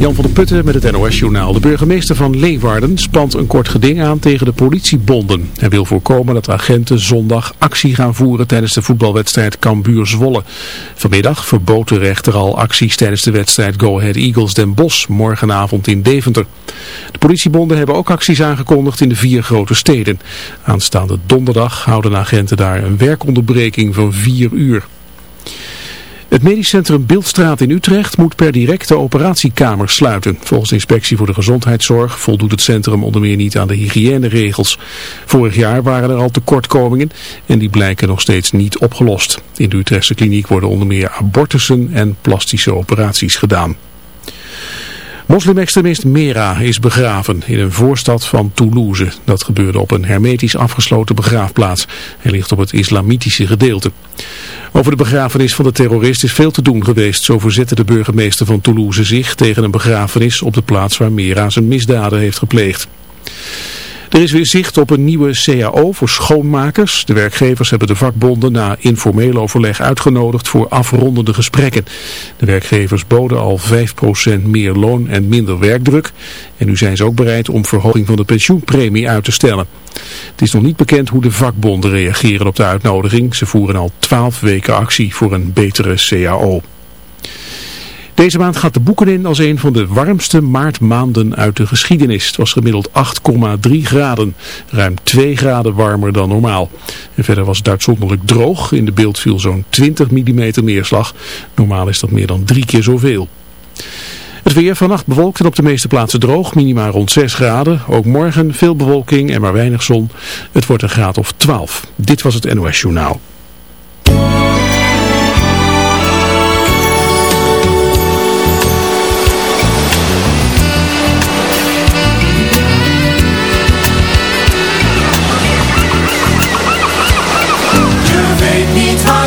Jan van der Putten met het NOS-journaal. De burgemeester van Leeuwarden spant een kort geding aan tegen de politiebonden. Hij wil voorkomen dat agenten zondag actie gaan voeren tijdens de voetbalwedstrijd Cambuur-Zwolle. Vanmiddag verbood de rechter al acties tijdens de wedstrijd Go Ahead Eagles Den Bosch morgenavond in Deventer. De politiebonden hebben ook acties aangekondigd in de vier grote steden. Aanstaande donderdag houden agenten daar een werkonderbreking van vier uur. Het medisch centrum Beeldstraat in Utrecht moet per direct de operatiekamers sluiten. Volgens de inspectie voor de gezondheidszorg voldoet het centrum onder meer niet aan de hygiëneregels. Vorig jaar waren er al tekortkomingen en die blijken nog steeds niet opgelost. In de Utrechtse kliniek worden onder meer abortussen en plastische operaties gedaan. Moslimextremist Mera is begraven in een voorstad van Toulouse. Dat gebeurde op een hermetisch afgesloten begraafplaats. Hij ligt op het islamitische gedeelte. Over de begrafenis van de terrorist is veel te doen geweest. Zo verzette de burgemeester van Toulouse zich tegen een begrafenis op de plaats waar Mera zijn misdaden heeft gepleegd. Er is weer zicht op een nieuwe CAO voor schoonmakers. De werkgevers hebben de vakbonden na informeel overleg uitgenodigd voor afrondende gesprekken. De werkgevers boden al 5% meer loon en minder werkdruk. En nu zijn ze ook bereid om verhoging van de pensioenpremie uit te stellen. Het is nog niet bekend hoe de vakbonden reageren op de uitnodiging. Ze voeren al 12 weken actie voor een betere CAO. Deze maand gaat de boeken in als een van de warmste maartmaanden uit de geschiedenis. Het was gemiddeld 8,3 graden, ruim 2 graden warmer dan normaal. En verder was het uitzonderlijk droog. In de beeld viel zo'n 20 mm neerslag. Normaal is dat meer dan drie keer zoveel. Het weer vannacht bewolkt en op de meeste plaatsen droog, minima rond 6 graden. Ook morgen veel bewolking en maar weinig zon. Het wordt een graad of 12. Dit was het NOS Journaal.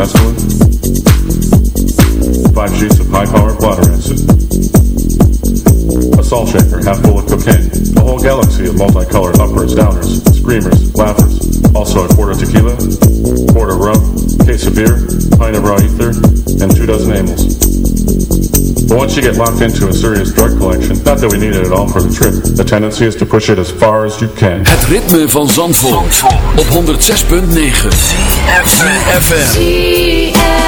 mescaline, 5 sheets of high-powered water acid, a salt shaker half full of cocaine, a whole galaxy of multicolored uppers, downers, screamers, laughers, also a quarter tequila, quarter rum, case of beer, pint of raw ether, and two dozen amyls. But once you get locked into a serious drug collection, not that we need it at all for the trip, the tendency is to push it as far as you can. Het ritme van Zandvoort, Zandvoort. op 106.9 FM.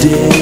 did.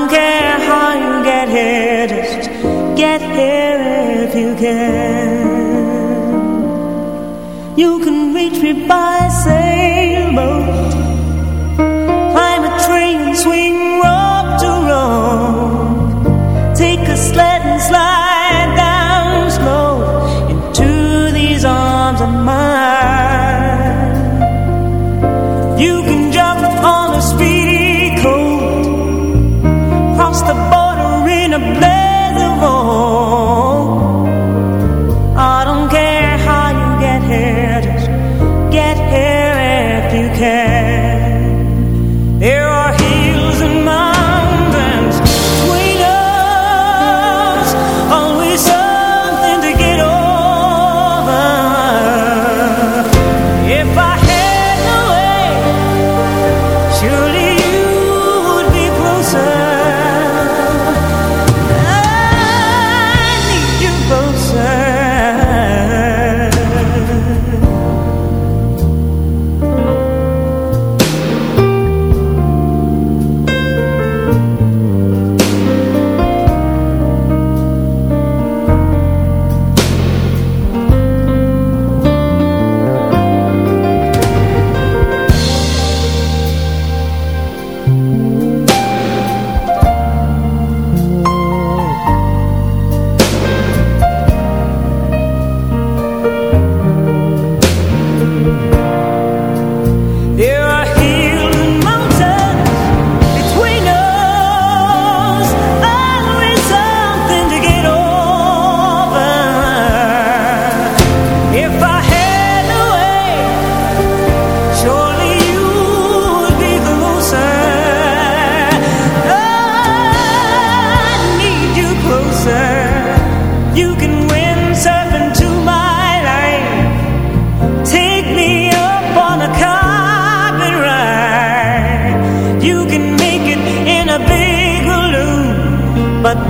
I don't care how you get here, just get here if you can. You can reach me by saying.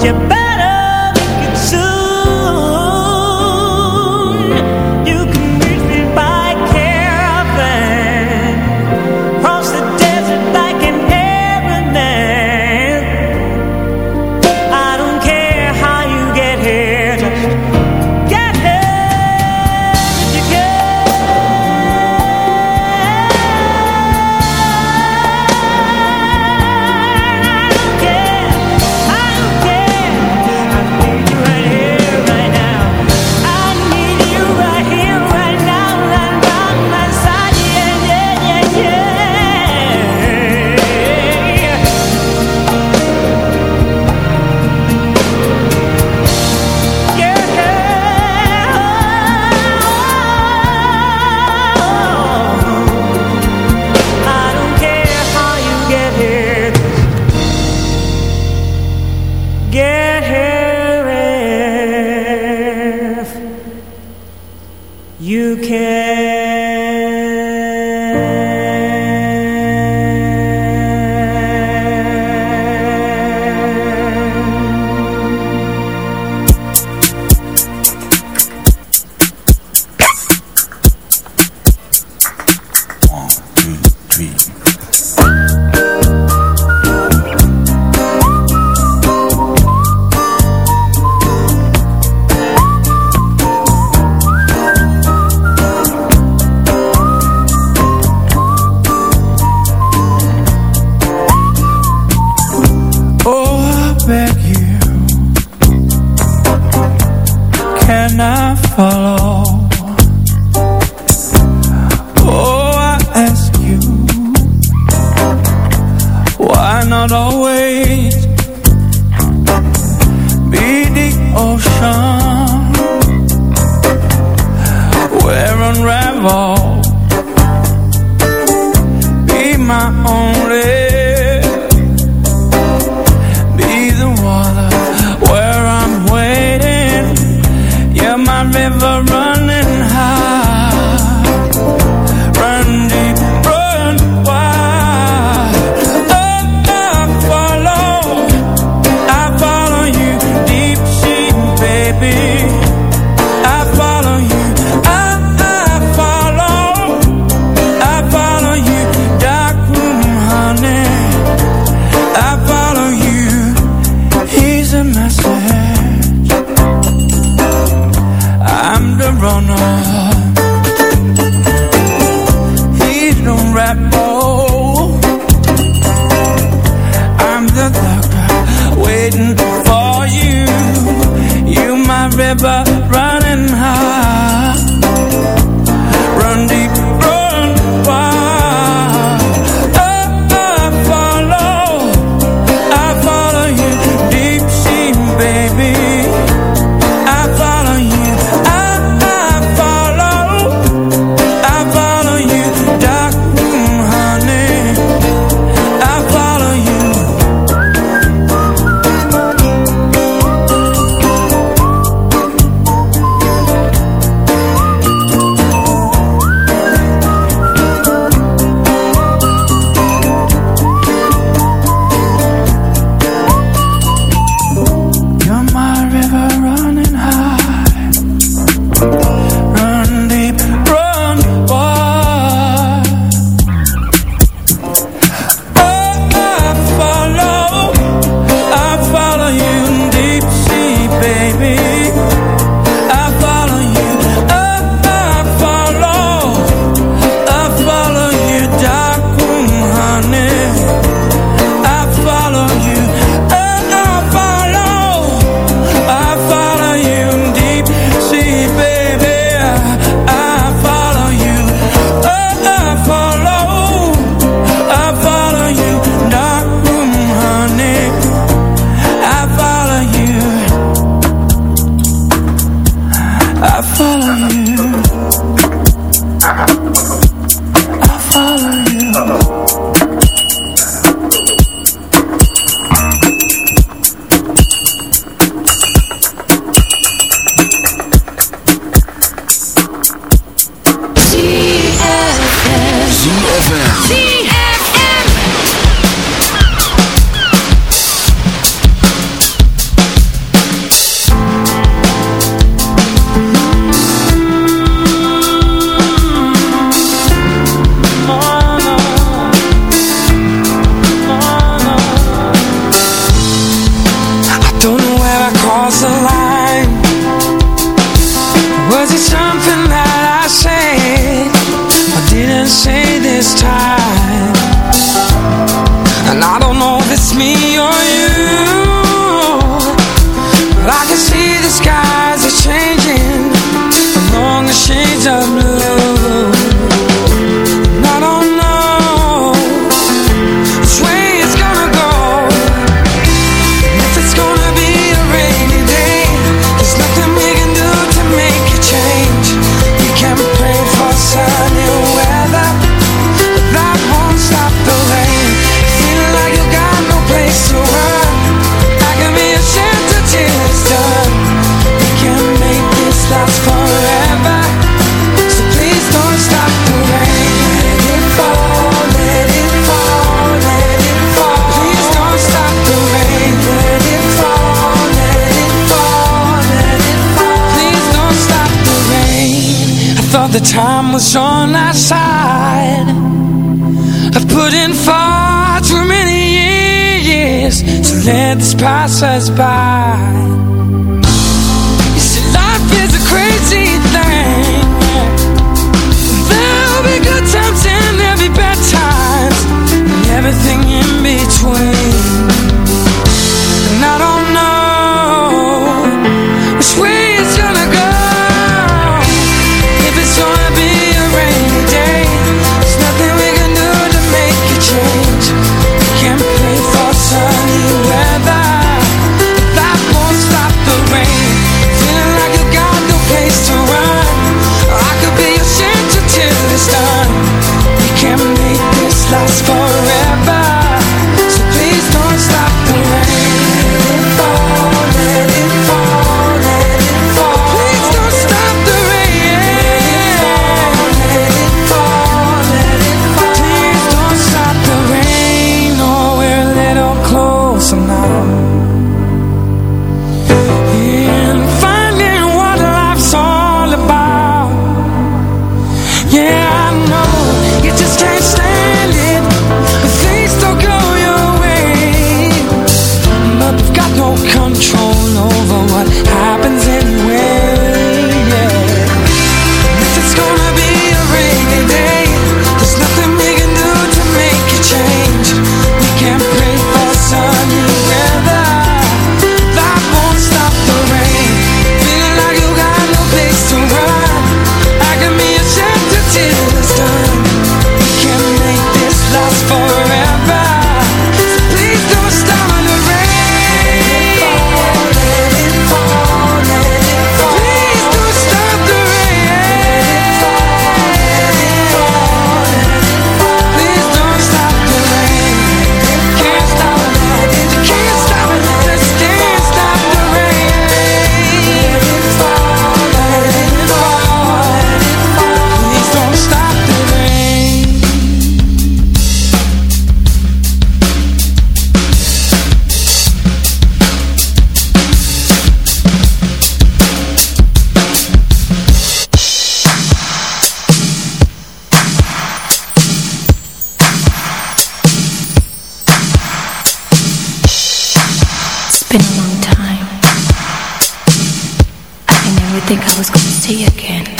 you back. lost alive let this pass us by. You see, life is a crazy thing. There'll be good times and there'll be bad times. And everything in between. been a long time. I never think I was gonna see you again.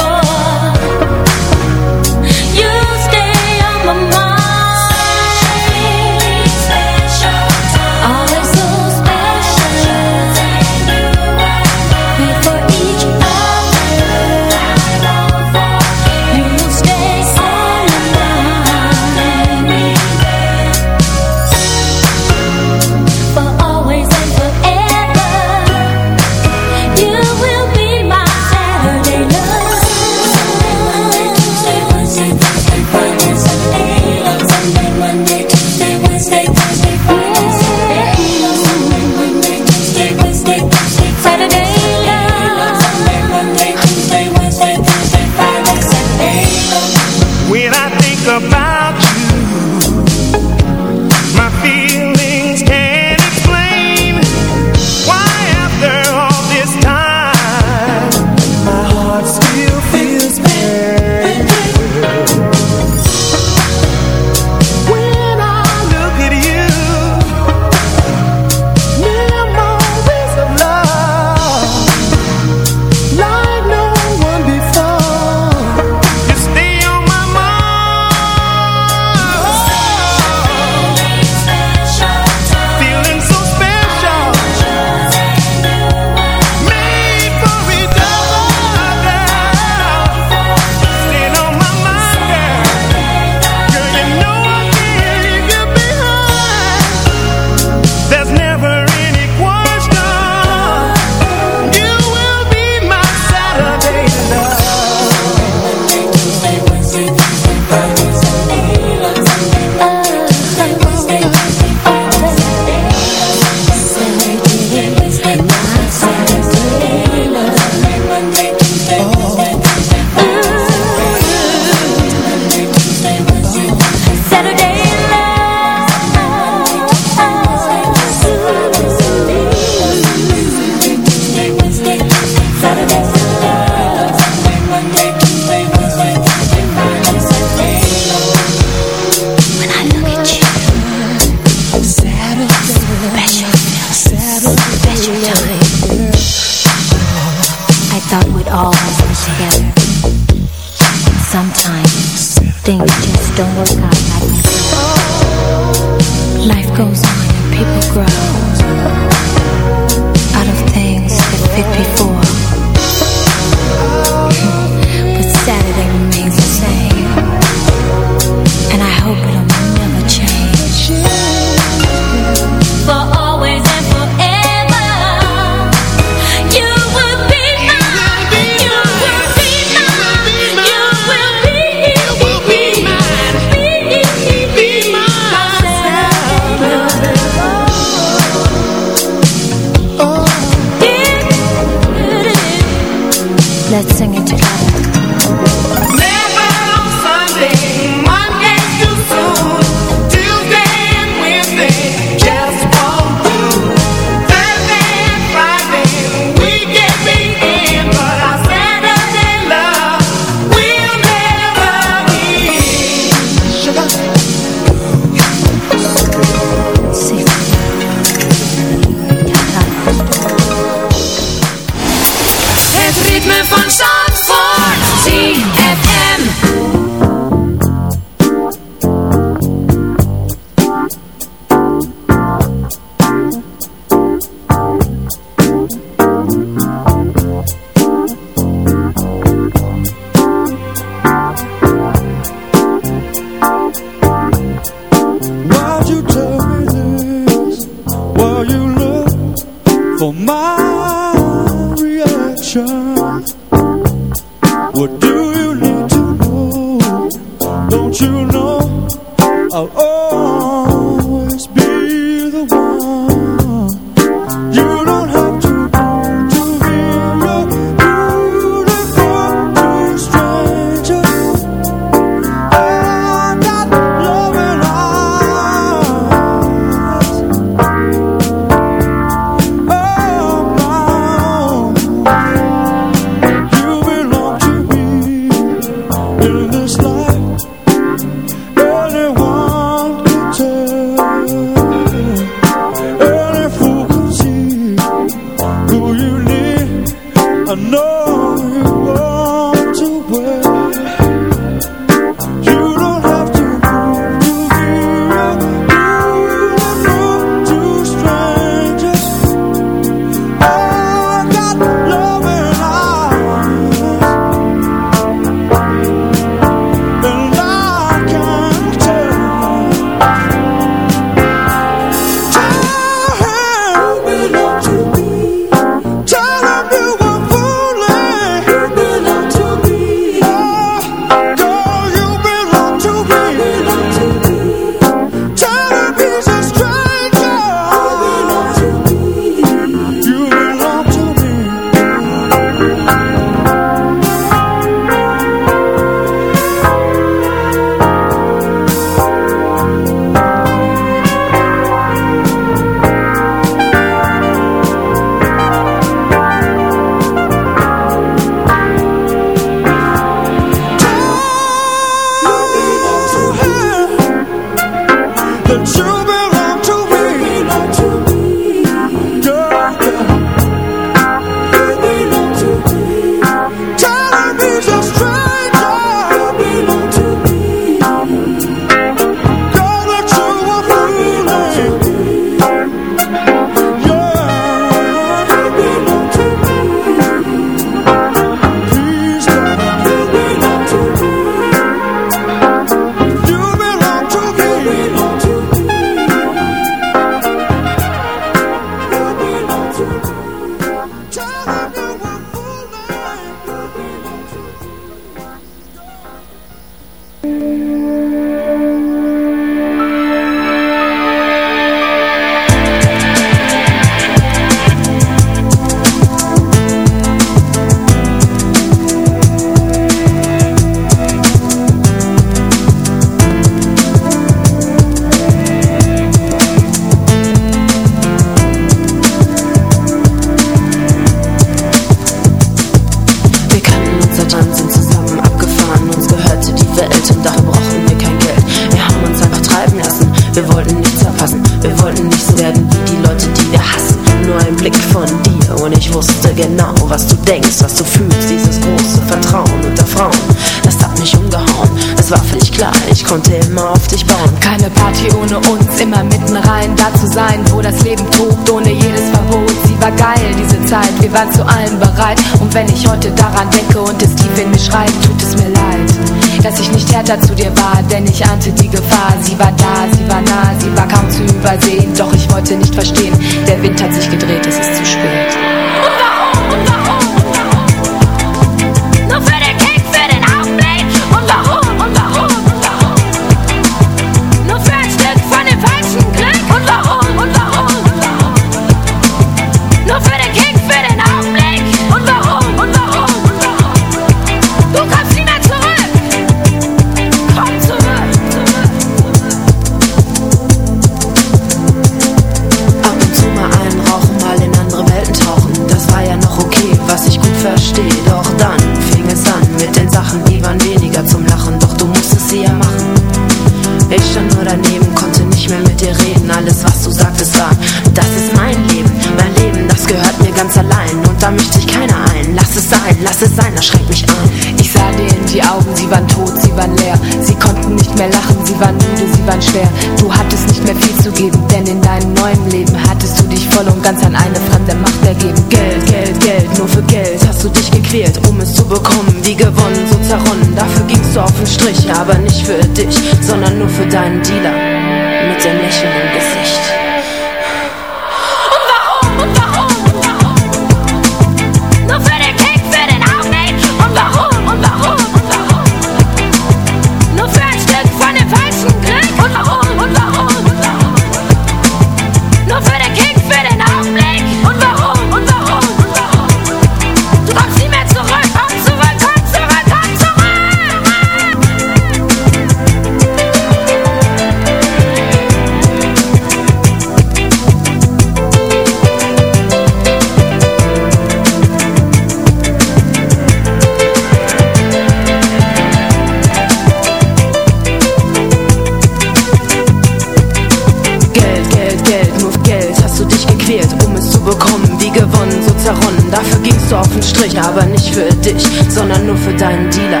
Nur für deinen Dealer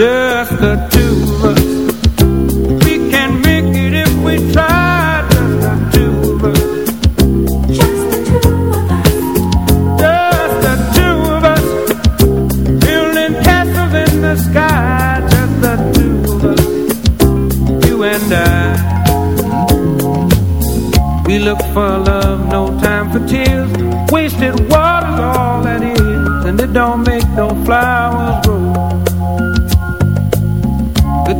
Just the two of us. We can make it if we try Just the two of us Just the two of us. Just the two of us. Building castles in the sky Just the two of us. You and I. We look for love.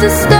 to stop